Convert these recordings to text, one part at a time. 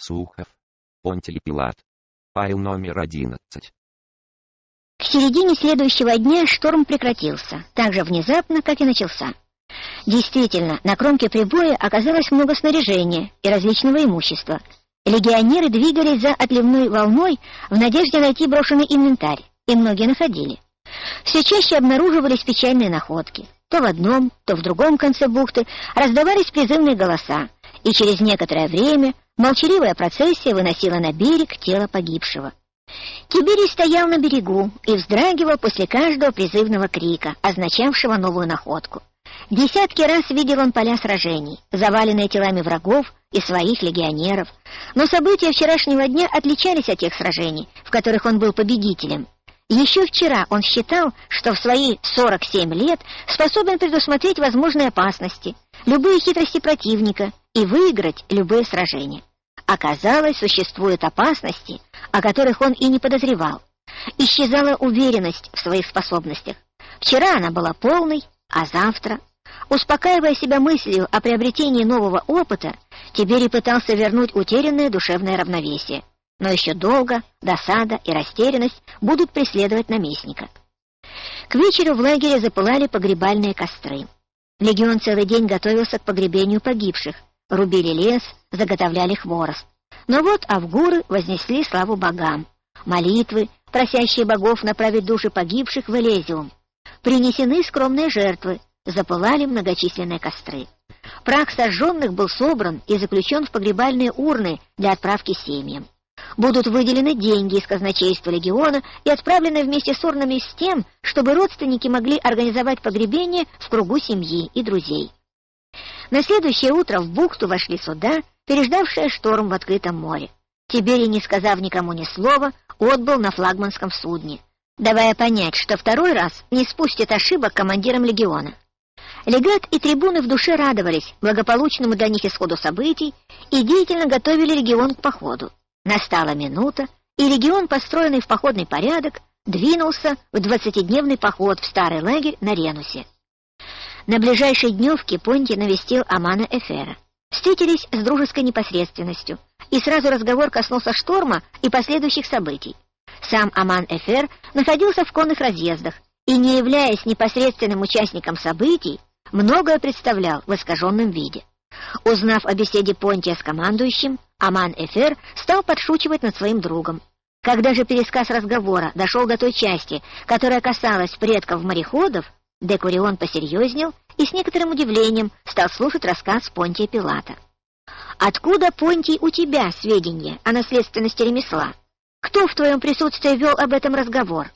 Сухов. Понтий Пилат. Файл номер одиннадцать. К середине следующего дня шторм прекратился, так же внезапно, как и начался. Действительно, на кромке прибоя оказалось много снаряжения и различного имущества. Легионеры двигались за отливной волной в надежде найти брошенный инвентарь, и многие находили. Все чаще обнаруживались печальные находки. То в одном, то в другом конце бухты раздавались призывные голоса, и через некоторое время Молчаливая процессия выносила на берег тело погибшего. Тиберий стоял на берегу и вздрагивал после каждого призывного крика, означавшего новую находку. Десятки раз видел он поля сражений, заваленные телами врагов и своих легионеров, но события вчерашнего дня отличались от тех сражений, в которых он был победителем. Еще вчера он считал, что в свои 47 лет способен предусмотреть возможные опасности, любые хитрости противника и выиграть любые сражения. Оказалось, существуют опасности, о которых он и не подозревал. Исчезала уверенность в своих способностях. Вчера она была полной, а завтра... Успокаивая себя мыслью о приобретении нового опыта, Тиберий пытался вернуть утерянное душевное равновесие. Но еще долго досада и растерянность будут преследовать наместника. К вечеру в лагере запылали погребальные костры. Легион целый день готовился к погребению погибших, рубили лес, заготовляли хворост. Но вот авгуры вознесли славу богам. Молитвы, просящие богов направить души погибших в Элезиум. Принесены скромные жертвы, запылали многочисленные костры. Прах сожженных был собран и заключен в погребальные урны для отправки семьям. Будут выделены деньги из казначейства легиона и отправлены вместе с урнами с тем, чтобы родственники могли организовать погребение в кругу семьи и друзей. На следующее утро в бухту вошли суда, переждавшие шторм в открытом море. Тиберий, не сказав никому ни слова, отбыл на флагманском судне, давая понять, что второй раз не спустит ошибок командирам легиона. Легат и трибуны в душе радовались благополучному для них исходу событий и деятельно готовили легион к походу. Настала минута, и легион, построенный в походный порядок, двинулся в двадцатидневный поход в старый лагерь на Ренусе. На ближайшей дневке Понти навестил Амана Эфера. Встретились с дружеской непосредственностью, и сразу разговор коснулся шторма и последующих событий. Сам Аман Эфер находился в конных разъездах и, не являясь непосредственным участником событий, многое представлял в искаженном виде. Узнав о беседе Понтия с командующим, Аман Эфер стал подшучивать над своим другом. Когда же пересказ разговора дошел до той части, которая касалась предков-мореходов, Декурион посерьезнел и с некоторым удивлением стал слушать рассказ Понтия Пилата. «Откуда, Понтий, у тебя сведения о наследственности ремесла? Кто в твоем присутствии вел об этом разговор?»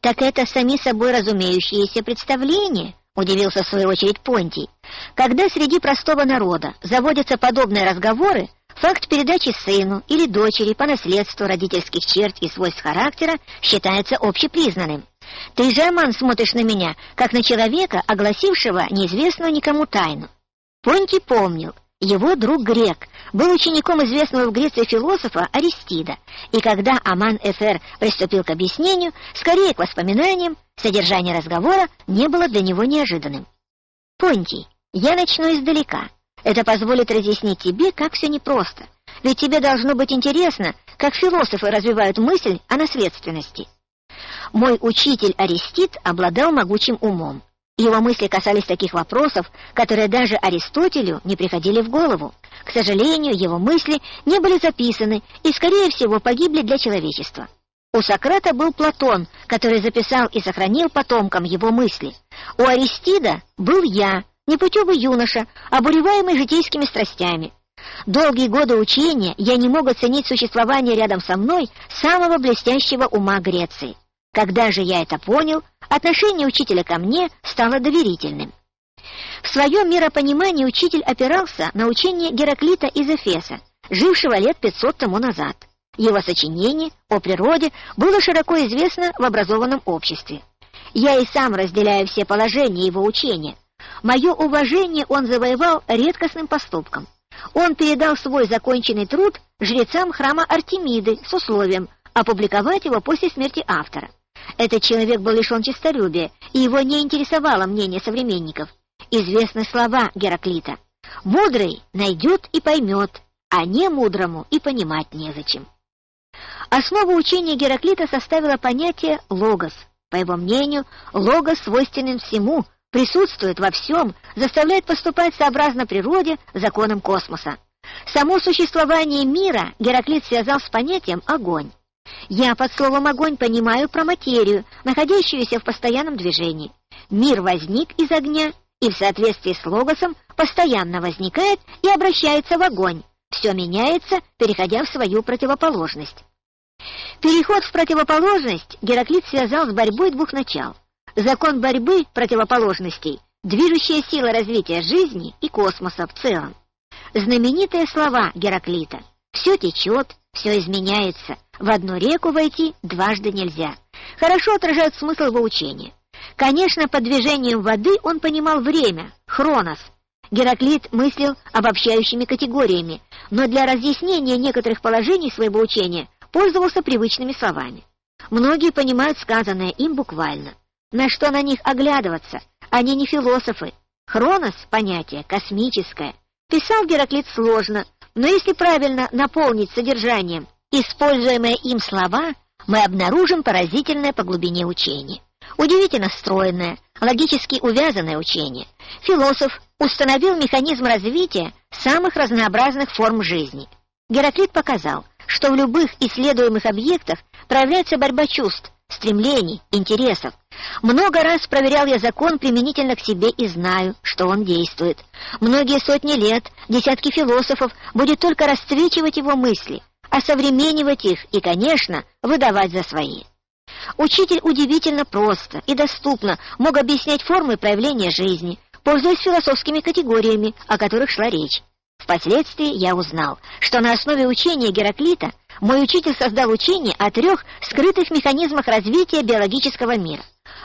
«Так это сами собой разумеющиеся представления», — удивился в свою очередь Понтий. «Когда среди простого народа заводятся подобные разговоры, факт передачи сыну или дочери по наследству родительских черт и свойств характера считается общепризнанным. Ты же, Аман, смотришь на меня, как на человека, огласившего неизвестную никому тайну. Понти помнил, его друг Грек был учеником известного в Греции философа Аристида, и когда Аман Эфер приступил к объяснению, скорее к воспоминаниям, содержание разговора не было для него неожиданным. «Понтий, я начну издалека. Это позволит разъяснить тебе, как все непросто, ведь тебе должно быть интересно, как философы развивают мысль о наследственности». Мой учитель Аристид обладал могучим умом. Его мысли касались таких вопросов, которые даже Аристотелю не приходили в голову. К сожалению, его мысли не были записаны и, скорее всего, погибли для человечества. У Сократа был Платон, который записал и сохранил потомкам его мысли. У Аристида был я, непутевый юноша, обуреваемый житейскими страстями. Долгие годы учения я не мог оценить существование рядом со мной самого блестящего ума Греции. Когда же я это понял, отношение учителя ко мне стало доверительным. В своем миропонимании учитель опирался на учение Гераклита из Эфеса, жившего лет 500 тому назад. Его сочинение о природе было широко известно в образованном обществе. Я и сам разделяю все положения его учения. Мое уважение он завоевал редкостным поступком. Он передал свой законченный труд жрецам храма Артемиды с условием опубликовать его после смерти автора. Этот человек был лишен честолюбия, и его не интересовало мнение современников. Известны слова Гераклита. «Мудрый найдет и поймет, а не мудрому и понимать незачем. Основу учения Гераклита составило понятие «логос». По его мнению, логос свойственен всему, присутствует во всем, заставляет поступать сообразно природе, законам космоса. Само существование мира Гераклит связал с понятием «огонь». Я под словом «огонь» понимаю про материю, находящуюся в постоянном движении. Мир возник из огня и в соответствии с логосом постоянно возникает и обращается в огонь. Все меняется, переходя в свою противоположность. Переход в противоположность Гераклит связал с борьбой двух начал. Закон борьбы противоположностей, движущая сила развития жизни и космоса в целом. Знаменитые слова Гераклита «Все течет, все изменяется, в одну реку войти дважды нельзя» хорошо отражают смысл его учения. Конечно, под движением воды он понимал время, хронос. Гераклит мыслил обобщающими категориями, но для разъяснения некоторых положений своего учения пользовался привычными словами. Многие понимают сказанное им буквально. На что на них оглядываться? Они не философы. Хронос — понятие космическое. Писал Гераклит сложно, но если правильно наполнить содержанием используемые им слова, мы обнаружим поразительное по глубине учение. Удивительно стройное, логически увязанное учение. Философ установил механизм развития самых разнообразных форм жизни. Гераклит показал — что в любых исследуемых объектах проявляется борьба чувств, стремлений, интересов. Много раз проверял я закон применительно к себе и знаю, что он действует. Многие сотни лет десятки философов будет только расцвечивать его мысли, осовременивать их и, конечно, выдавать за свои. Учитель удивительно просто и доступно мог объяснять формы проявления жизни, пользуясь философскими категориями, о которых шла речь. Впоследствии я узнал, что на основе учения Гераклита мой учитель создал учение о трех скрытых механизмах развития биологического мира.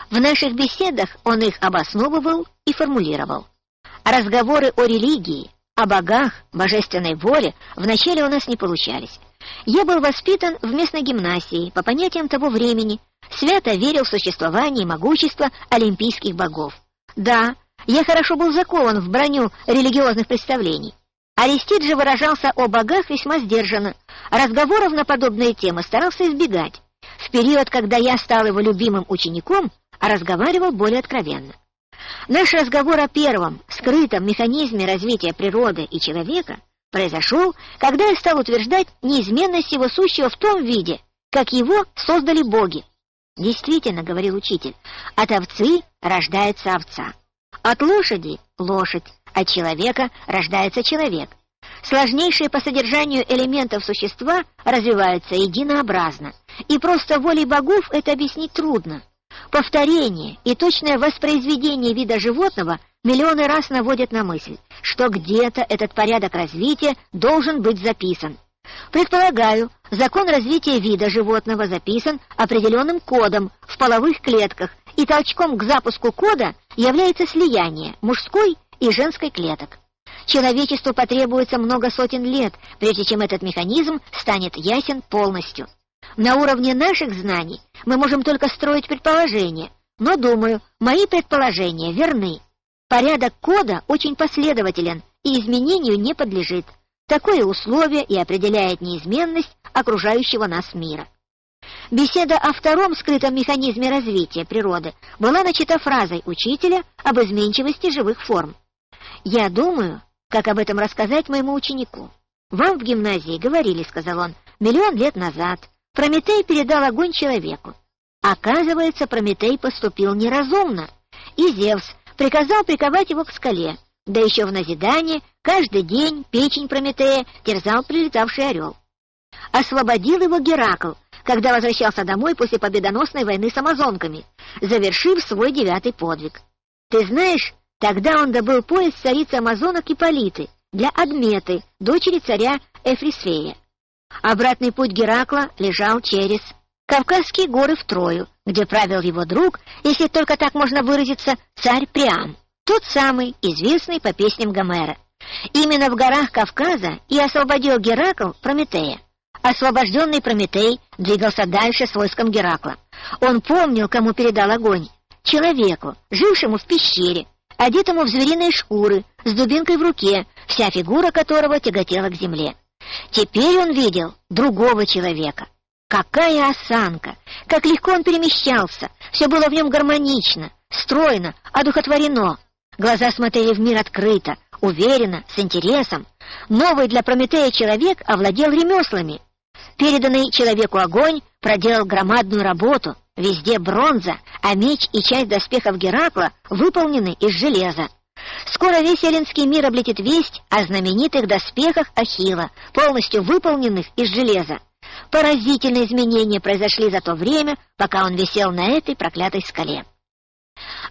В наших беседах он их обосновывал и формулировал. Разговоры о религии, о богах, божественной воле вначале у нас не получались. Я был воспитан в местной гимнасии по понятиям того времени, свято верил в существование и могущество олимпийских богов. Да, я хорошо был закован в броню религиозных представлений. Арестит же выражался о богах весьма сдержанно, разговоров на подобные темы старался избегать. В период, когда я стал его любимым учеником, разговаривал более откровенно. Наш разговор о первом, скрытом механизме развития природы и человека произошел, когда я стал утверждать неизменность его сущего в том виде, как его создали боги. Действительно, говорил учитель, от овцы рождается овца, от лошади — лошадь, от человека рождается человек. Сложнейшие по содержанию элементов существа развиваются единообразно, и просто волей богов это объяснить трудно. Повторение и точное воспроизведение вида животного миллионы раз наводят на мысль, что где-то этот порядок развития должен быть записан. Предполагаю, закон развития вида животного записан определенным кодом в половых клетках, и толчком к запуску кода является слияние мужской и женской клеток. Человечеству потребуется много сотен лет, прежде чем этот механизм станет ясен полностью. На уровне наших знаний мы можем только строить предположения, но, думаю, мои предположения верны. Порядок кода очень последователен и изменению не подлежит. Такое условие и определяет неизменность окружающего нас мира. Беседа о втором скрытом механизме развития природы была начата фразой учителя об изменчивости живых форм. «Я думаю, как об этом рассказать моему ученику. Вам в гимназии говорили, — сказал он, — миллион лет назад Прометей передал огонь человеку. Оказывается, Прометей поступил неразумно, и Зевс приказал приковать его к скале, да еще в назидание каждый день печень Прометея терзал прилетавший орел. Освободил его Геракл, когда возвращался домой после победоносной войны с амазонками, завершив свой девятый подвиг. Ты знаешь, Тогда он добыл пояс царицы Амазонок Ипполиты для Адметы, дочери царя Эфрисфея. Обратный путь Геракла лежал через Кавказские горы в Трою, где правил его друг, если только так можно выразиться, царь Приам, тот самый, известный по песням Гомера. Именно в горах Кавказа и освободил Геракл Прометея. Освобожденный Прометей двигался дальше с войском Геракла. Он помнил, кому передал огонь. Человеку, жившему в пещере, одетому в звериные шкуры, с дубинкой в руке, вся фигура которого тяготела к земле. Теперь он видел другого человека. Какая осанка! Как легко он перемещался! Все было в нем гармонично, стройно, одухотворено. Глаза смотрели в мир открыто, уверенно, с интересом. Новый для Прометея человек овладел ремеслами. Переданный человеку огонь проделал громадную работу. Везде бронза, а меч и часть доспехов Геракла выполнены из железа. Скоро весь эллинский мир облетит весть о знаменитых доспехах Ахила, полностью выполненных из железа. Поразительные изменения произошли за то время, пока он висел на этой проклятой скале.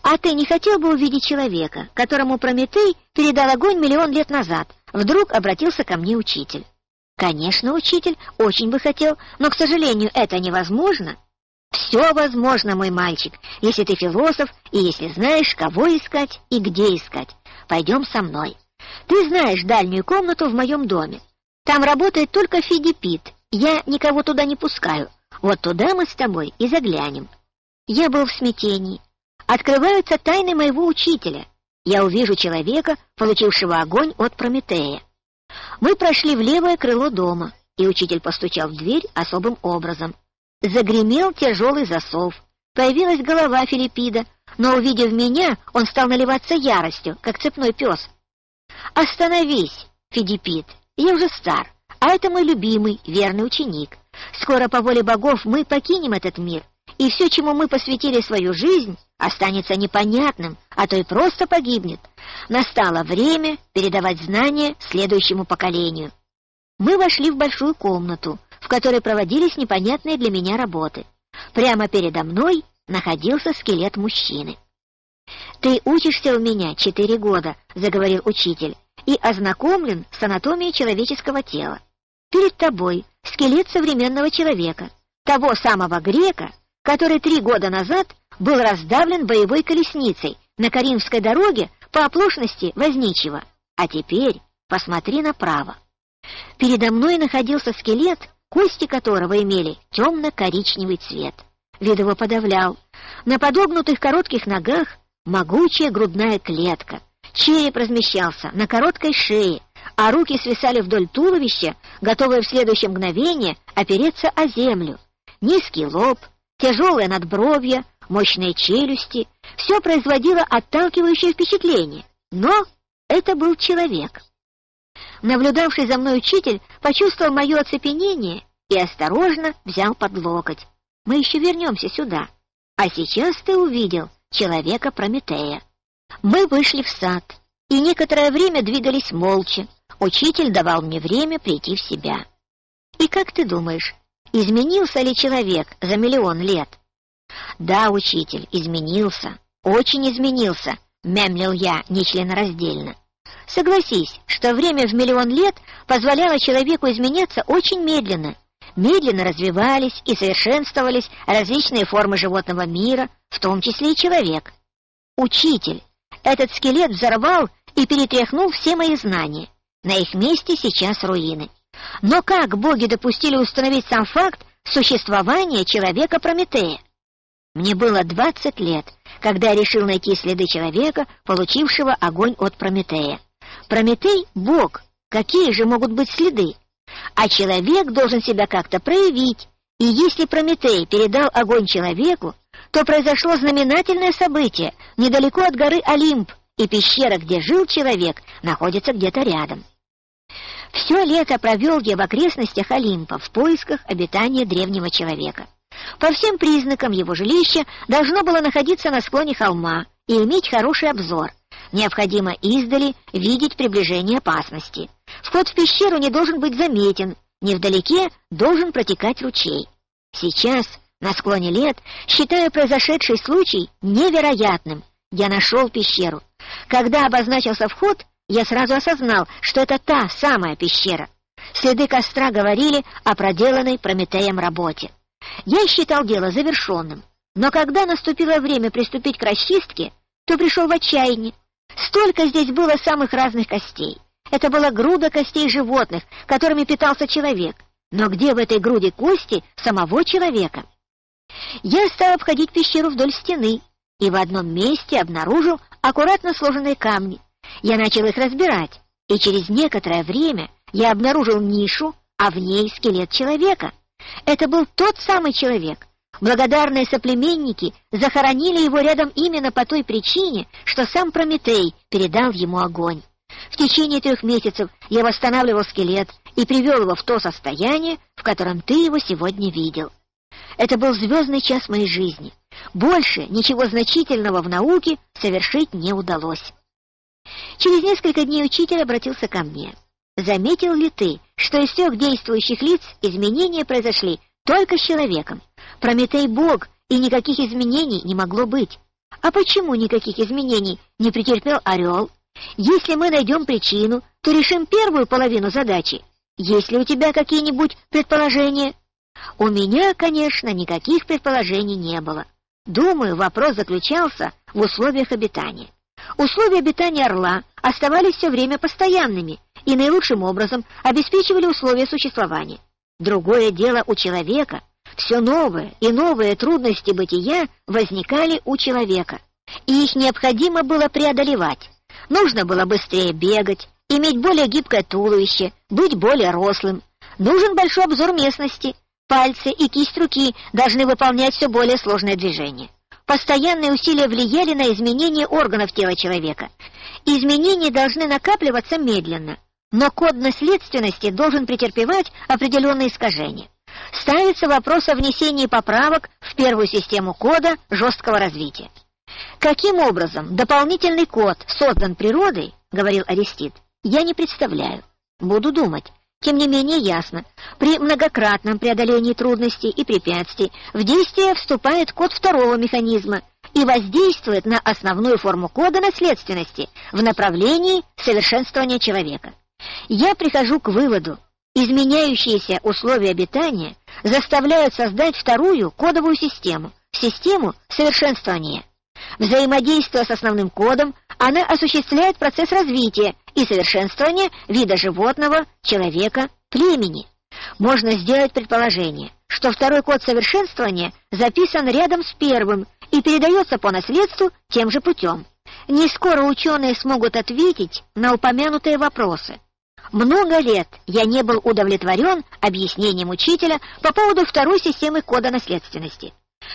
А ты не хотел бы увидеть человека, которому Прометей передал огонь миллион лет назад? Вдруг обратился ко мне учитель. Конечно, учитель, очень бы хотел, но, к сожалению, это невозможно. Все возможно, мой мальчик, если ты философ и если знаешь, кого искать и где искать. Пойдем со мной. Ты знаешь дальнюю комнату в моем доме. Там работает только Фидипит. Я никого туда не пускаю. Вот туда мы с тобой и заглянем. Я был в смятении. Открываются тайны моего учителя. Я увижу человека, получившего огонь от Прометея. Мы прошли в левое крыло дома, и учитель постучал в дверь особым образом. Загремел тяжелый засов. Появилась голова Филиппида, но, увидев меня, он стал наливаться яростью, как цепной пес. «Остановись, Фидипид, я уже стар, а это мой любимый, верный ученик. Скоро по воле богов мы покинем этот мир, и все, чему мы посвятили свою жизнь, останется непонятным, а то и просто погибнет. Настало время передавать знания следующему поколению. Мы вошли в большую комнату, в которой проводились непонятные для меня работы. Прямо передо мной находился скелет мужчины. «Ты учишься у меня четыре года», — заговорил учитель, «и ознакомлен с анатомией человеческого тела. Перед тобой скелет современного человека, того самого грека, который три года назад был раздавлен боевой колесницей на Каримской дороге по оплошности возничего. А теперь посмотри направо. Передо мной находился скелет, кости которого имели темно-коричневый цвет. Вид его подавлял. На подогнутых коротких ногах могучая грудная клетка. Череп размещался на короткой шее, а руки свисали вдоль туловища, готовые в следующее мгновение опереться о землю. Низкий лоб, тяжелое надбровье, мощные челюсти — все производило отталкивающее впечатление. Но это был человек. Наблюдавший за мной учитель почувствовал мое оцепенение и осторожно взял под локоть. Мы еще вернемся сюда. А сейчас ты увидел человека Прометея. Мы вышли в сад, и некоторое время двигались молча. Учитель давал мне время прийти в себя. И как ты думаешь, изменился ли человек за миллион лет? Да, учитель, изменился, очень изменился, мямлил я нечленораздельно. Согласись, что время в миллион лет позволяло человеку изменяться очень медленно. Медленно развивались и совершенствовались различные формы животного мира, в том числе и человек. Учитель, этот скелет взорвал и перетряхнул все мои знания. На их месте сейчас руины. Но как боги допустили установить сам факт существования человека Прометея? Мне было двадцать лет, когда я решил найти следы человека, получившего огонь от Прометея. Прометей — Бог. Какие же могут быть следы? А человек должен себя как-то проявить. И если Прометей передал огонь человеку, то произошло знаменательное событие недалеко от горы Олимп, и пещера, где жил человек, находится где-то рядом. Все лето провел я в окрестностях Олимпа в поисках обитания древнего человека. По всем признакам его жилище должно было находиться на склоне холма и иметь хороший обзор. Необходимо издали видеть приближение опасности. Вход в пещеру не должен быть заметен, невдалеке должен протекать ручей. Сейчас, на склоне лет, считаю произошедший случай невероятным. Я нашел пещеру. Когда обозначился вход, я сразу осознал, что это та самая пещера. Следы костра говорили о проделанной Прометеем работе. Я считал дело завершенным, но когда наступило время приступить к расчистке, то пришел в отчаяние. Столько здесь было самых разных костей. Это была груда костей животных, которыми питался человек. Но где в этой груди кости самого человека? Я стал обходить пещеру вдоль стены и в одном месте обнаружил аккуратно сложенные камни. Я начал их разбирать, и через некоторое время я обнаружил нишу, а в ней скелет человека. Это был тот самый человек. Благодарные соплеменники захоронили его рядом именно по той причине, что сам Прометей передал ему огонь. В течение трех месяцев я восстанавливал скелет и привел его в то состояние, в котором ты его сегодня видел. Это был звездный час моей жизни. Больше ничего значительного в науке совершить не удалось. Через несколько дней учитель обратился ко мне. «Заметил ли ты, что из всех действующих лиц изменения произошли только с человеком? Прометей Бог, и никаких изменений не могло быть. А почему никаких изменений не претерпел Орел? Если мы найдем причину, то решим первую половину задачи. Есть ли у тебя какие-нибудь предположения?» У меня, конечно, никаких предположений не было. Думаю, вопрос заключался в условиях обитания. Условия обитания орла оставались все время постоянными и наилучшим образом обеспечивали условия существования. Другое дело у человека. Все новые и новые трудности бытия возникали у человека, и их необходимо было преодолевать. Нужно было быстрее бегать, иметь более гибкое туловище, быть более рослым. Нужен большой обзор местности, Пальцы и кисть руки должны выполнять все более сложные движения. Постоянные усилия влияли на изменение органов тела человека. Изменения должны накапливаться медленно, но код наследственности должен претерпевать определенные искажения. Ставится вопрос о внесении поправок в первую систему кода жесткого развития. Каким образом дополнительный код создан природой, говорил Аристид, я не представляю. Буду думать. Тем не менее ясно, при многократном преодолении трудностей и препятствий в действие вступает код второго механизма и воздействует на основную форму кода наследственности в направлении совершенствования человека. Я прихожу к выводу, изменяющиеся условия обитания заставляют создать вторую кодовую систему, систему совершенствования. Взаимодействуя с основным кодом, она осуществляет процесс развития и совершенствования вида животного, человека, племени. Можно сделать предположение, что второй код совершенствования записан рядом с первым и передается по наследству тем же путем. Не скоро ученые смогут ответить на упомянутые вопросы. Много лет я не был удовлетворен объяснением учителя по поводу второй системы кода наследственности.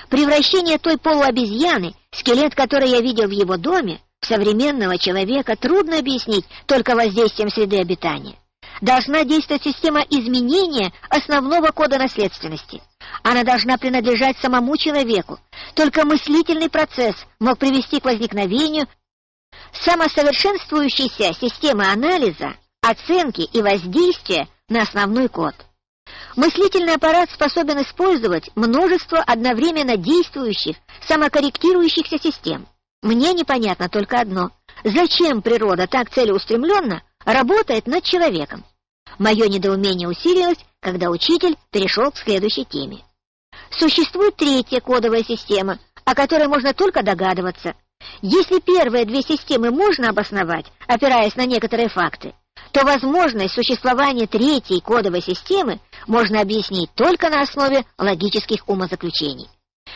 Превращение той полуобезьяны, скелет которой я видел в его доме, в современного человека трудно объяснить только воздействием среды обитания. Должна действовать система изменения основного кода наследственности. Она должна принадлежать самому человеку. Только мыслительный процесс мог привести к возникновению самосовершенствующейся системы анализа, оценки и воздействия на основной код. Мыслительный аппарат способен использовать множество одновременно действующих, самокорректирующихся систем. Мне непонятно только одно. Зачем природа так целеустремленно работает над человеком? Мое недоумение усилилось, когда учитель перешел к следующей теме. Существует третья кодовая система, о которой можно только догадываться. Если первые две системы можно обосновать, опираясь на некоторые факты, то возможность существования третьей кодовой системы можно объяснить только на основе логических умозаключений.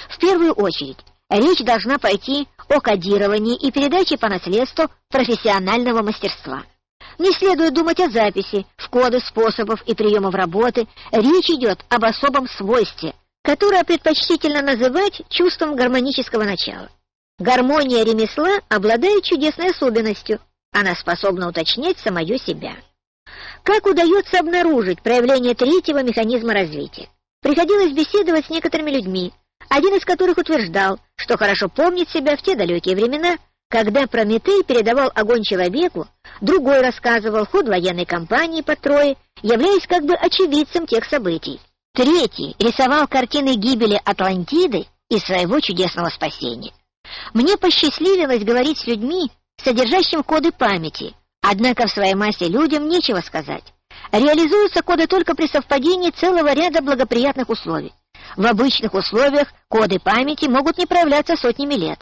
В первую очередь, речь должна пойти о кодировании и передаче по наследству профессионального мастерства. Не следует думать о записи в коды способов и приемов работы. Речь идет об особом свойстве, которое предпочтительно называть чувством гармонического начала. Гармония ремесла обладает чудесной особенностью. Она способна уточнять самое себя. Как удается обнаружить проявление третьего механизма развития? Приходилось беседовать с некоторыми людьми, один из которых утверждал, что хорошо помнит себя в те далекие времена, когда Прометей передавал огонь человеку, другой рассказывал ход военной кампании под Троей, являясь как бы очевидцем тех событий. Третий рисовал картины гибели Атлантиды и своего чудесного спасения. Мне посчастливилось говорить с людьми, содержащим коды памяти, однако в своей массе людям нечего сказать. Реализуются коды только при совпадении целого ряда благоприятных условий. В обычных условиях коды памяти могут не проявляться сотнями лет.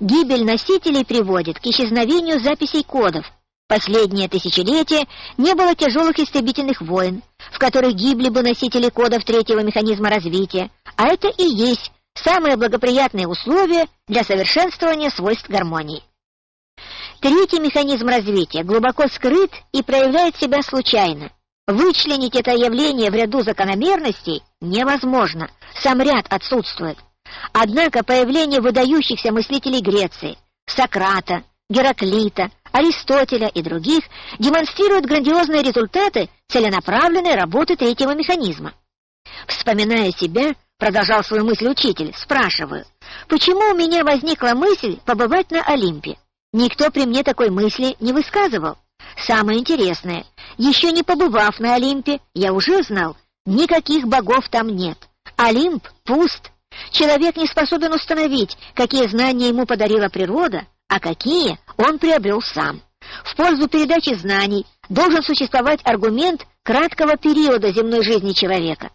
Гибель носителей приводит к исчезновению записей кодов. Последнее тысячелетие не было тяжелых истребительных войн, в которых гибли бы носители кодов третьего механизма развития, а это и есть самые благоприятные условия для совершенствования свойств гармонии. Третий механизм развития глубоко скрыт и проявляет себя случайно. Вычленить это явление в ряду закономерностей невозможно, сам ряд отсутствует. Однако появление выдающихся мыслителей Греции, Сократа, Гераклита, Аристотеля и других демонстрирует грандиозные результаты целенаправленной работы третьего механизма. Вспоминая себя, продолжал свою мысль учитель, спрашиваю, почему у меня возникла мысль побывать на Олимпе? Никто при мне такой мысли не высказывал. Самое интересное, еще не побывав на Олимпе, я уже знал, никаких богов там нет. Олимп пуст. Человек не способен установить, какие знания ему подарила природа, а какие он приобрел сам. В пользу передачи знаний должен существовать аргумент краткого периода земной жизни человека.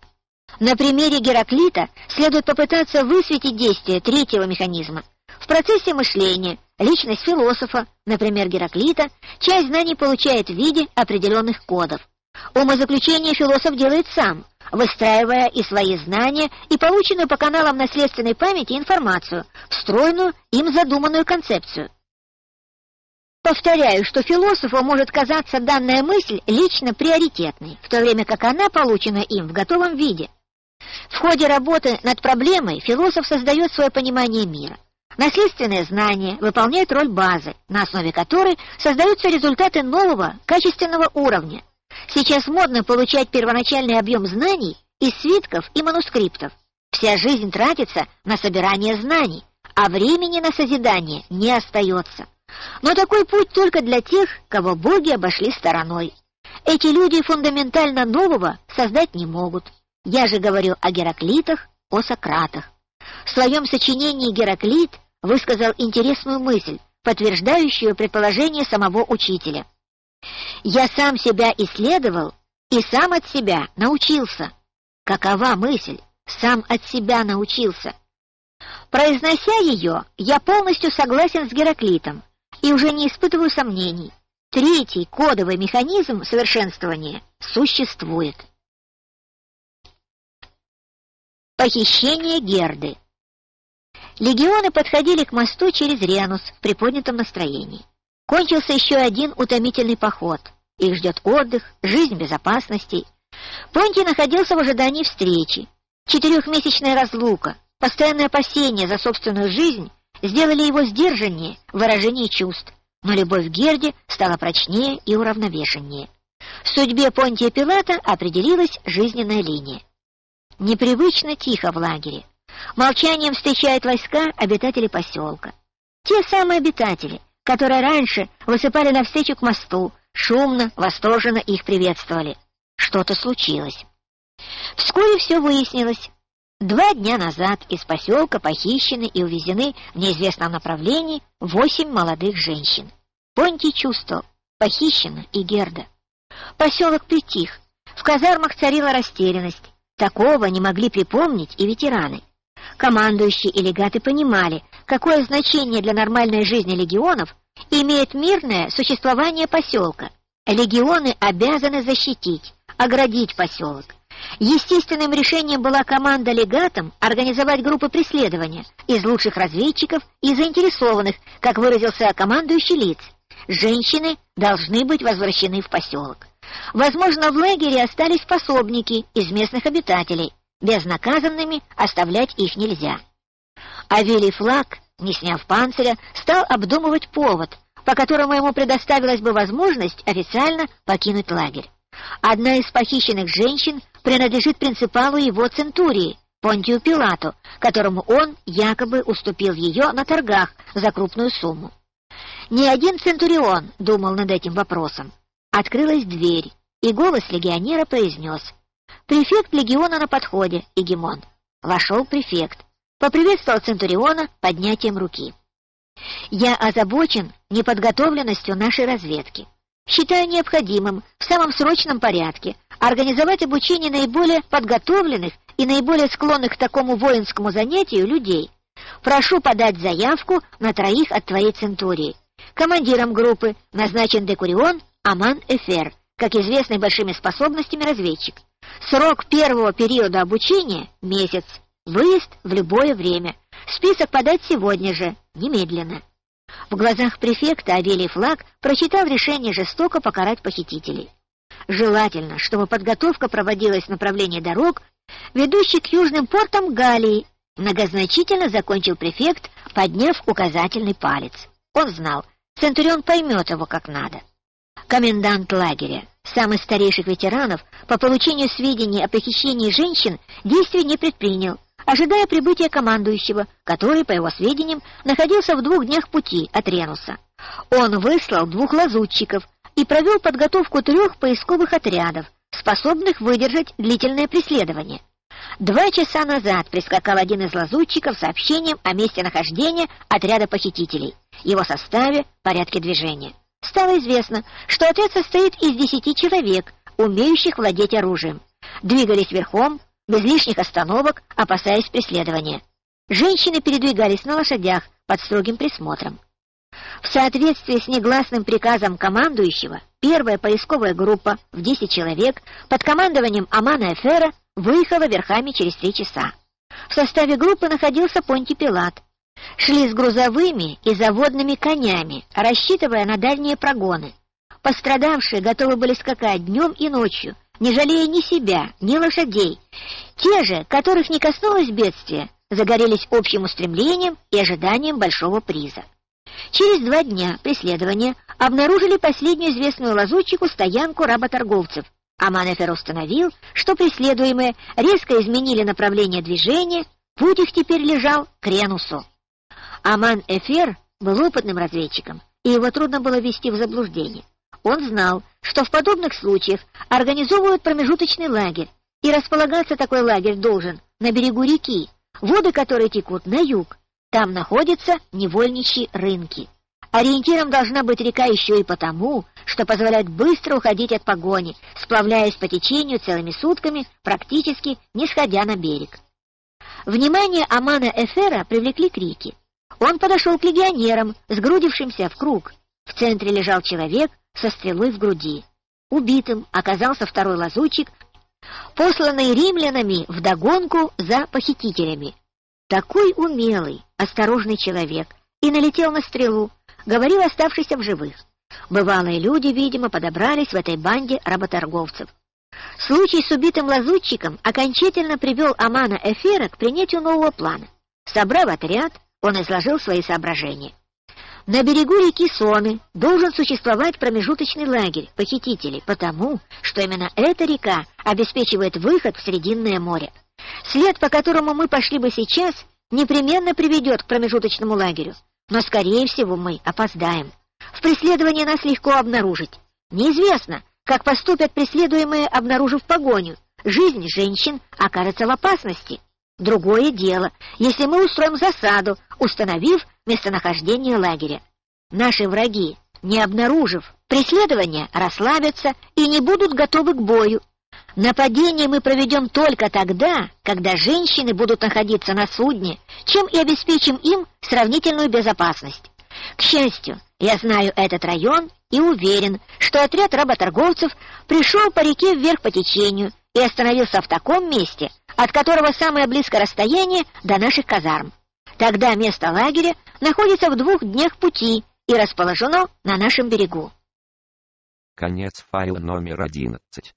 На примере Гераклита следует попытаться высветить действие третьего механизма. В процессе мышления личность философа, например, Гераклита, часть знаний получает в виде определенных кодов. Умозаключение философ делает сам, выстраивая и свои знания, и полученную по каналам наследственной памяти информацию, встроенную им задуманную концепцию. Повторяю, что философу может казаться данная мысль лично приоритетной, в то время как она получена им в готовом виде. В ходе работы над проблемой философ создает свое понимание мира. Наследственное знание выполняет роль базы, на основе которой создаются результаты нового, качественного уровня. Сейчас модно получать первоначальный объем знаний из свитков и манускриптов. Вся жизнь тратится на собирание знаний, а времени на созидание не остается. Но такой путь только для тех, кого боги обошли стороной. Эти люди фундаментально нового создать не могут. Я же говорю о Гераклитах, о Сократах. В своем сочинении Гераклит высказал интересную мысль, подтверждающую предположение самого учителя. «Я сам себя исследовал и сам от себя научился». Какова мысль? Сам от себя научился. Произнося ее, я полностью согласен с Гераклитом и уже не испытываю сомнений. Третий кодовый механизм совершенствования существует. Похищение Герды Легионы подходили к мосту через Ренус в приподнятом настроении. Кончился еще один утомительный поход. Их ждет отдых, жизнь безопасности. Понти находился в ожидании встречи. Четырехмесячная разлука, постоянное опасение за собственную жизнь сделали его сдержаннее в выражении чувств, но любовь к Герде стала прочнее и уравновешеннее. В судьбе Понтия Пилата определилась жизненная линия. Непривычно тихо в лагере. Молчанием встречают войска обитатели поселка. Те самые обитатели, которые раньше высыпали навстречу к мосту, шумно, восторженно их приветствовали. Что-то случилось. Вскоре все выяснилось. Два дня назад из поселка похищены и увезены в неизвестном направлении восемь молодых женщин. Понти чувствовал, похищена и Герда. Поселок притих, в казармах царила растерянность. Такого не могли припомнить и ветераны. Командующие и легаты понимали, какое значение для нормальной жизни легионов имеет мирное существование поселка. Легионы обязаны защитить, оградить поселок. Естественным решением была команда легатам организовать группы преследования из лучших разведчиков и заинтересованных, как выразился командующий лиц. Женщины должны быть возвращены в поселок. Возможно, в лагере остались пособники из местных обитателей, Безнаказанными оставлять их нельзя. Авелий Флаг, не сняв панциря, стал обдумывать повод, по которому ему предоставилась бы возможность официально покинуть лагерь. Одна из похищенных женщин принадлежит принципалу его центурии, Понтию Пилату, которому он якобы уступил ее на торгах за крупную сумму. Ни один центурион думал над этим вопросом. Открылась дверь, и голос легионера произнес Префект легиона на подходе, Егемон. Вошел префект. Поприветствовал Центуриона поднятием руки. Я озабочен неподготовленностью нашей разведки. Считаю необходимым в самом срочном порядке организовать обучение наиболее подготовленных и наиболее склонных к такому воинскому занятию людей. Прошу подать заявку на троих от твоей центурии. Командиром группы назначен Декурион Аман Эфер, как известный большими способностями разведчик. Срок первого периода обучения — месяц. Выезд в любое время. Список подать сегодня же, немедленно. В глазах префекта Авелий Флаг прочитал решение жестоко покарать похитителей. Желательно, чтобы подготовка проводилась в направлении дорог, ведущих к южным портам Галлии, многозначительно закончил префект, подняв указательный палец. Он знал, Центурион поймет его как надо. Комендант лагеря, самый старейших ветеранов, по получению сведений о похищении женщин действий не предпринял, ожидая прибытия командующего, который, по его сведениям, находился в двух днях пути от Ренуса. Он выслал двух лазутчиков и провел подготовку трех поисковых отрядов, способных выдержать длительное преследование. Два часа назад прискакал один из лазутчиков с сообщением о месте нахождения отряда похитителей, его составе, порядке движения. Стало известно, что отряд состоит из десяти человек, умеющих владеть оружием. Двигались верхом, без лишних остановок, опасаясь преследования. Женщины передвигались на лошадях под строгим присмотром. В соответствии с негласным приказом командующего, первая поисковая группа в 10 человек под командованием Амана Эфера выехала верхами через три часа. В составе группы находился Понти Пилат. Шли с грузовыми и заводными конями, рассчитывая на дальние прогоны. Пострадавшие готовы были скакать днем и ночью, не жалея ни себя, ни лошадей. Те же, которых не коснулось бедствия, загорелись общим устремлением и ожиданием большого приза. Через два дня преследования обнаружили последнюю известную лазутчику стоянку работорговцев. Аман-Эфер установил, что преследуемые резко изменили направление движения, путь их теперь лежал к Ренусу. Аман-Эфер был опытным разведчиком, и его трудно было ввести в заблуждение. Он знал, что в подобных случаях организовывают промежуточный лагерь, и располагаться такой лагерь должен на берегу реки, воды которой текут на юг, там находятся невольничьи рынки. Ориентиром должна быть река еще и потому, что позволяет быстро уходить от погони, сплавляясь по течению целыми сутками, практически не сходя на берег. Внимание Амана Эфера привлекли крики. Он подошел к легионерам, сгрудившимся в круг. В центре лежал человек со стрелой в груди. Убитым оказался второй лазутчик, посланный римлянами вдогонку за похитителями. Такой умелый, осторожный человек, и налетел на стрелу, говорил оставшийся в живых. Бывалые люди, видимо, подобрались в этой банде работорговцев. Случай с убитым лазутчиком окончательно привел Амана Эфира к принятию нового плана. Собрав отряд, он изложил свои соображения. На берегу реки Соны должен существовать промежуточный лагерь похитителей, потому что именно эта река обеспечивает выход в Срединное море. След, по которому мы пошли бы сейчас, непременно приведет к промежуточному лагерю, но, скорее всего, мы опоздаем. В преследовании нас легко обнаружить. Неизвестно, как поступят преследуемые, обнаружив погоню. Жизнь женщин окажется в опасности. Другое дело, если мы устроим засаду, установив местонахождение лагеря. Наши враги, не обнаружив преследования, расслабятся и не будут готовы к бою, Нападение мы проведем только тогда, когда женщины будут находиться на судне, чем и обеспечим им сравнительную безопасность. К счастью, я знаю этот район и уверен, что отряд работорговцев пришел по реке вверх по течению и остановился в таком месте, от которого самое близкое расстояние до наших казарм. Тогда место лагеря находится в двух днях пути и расположено на нашем берегу. Конец файла номер одиннадцать.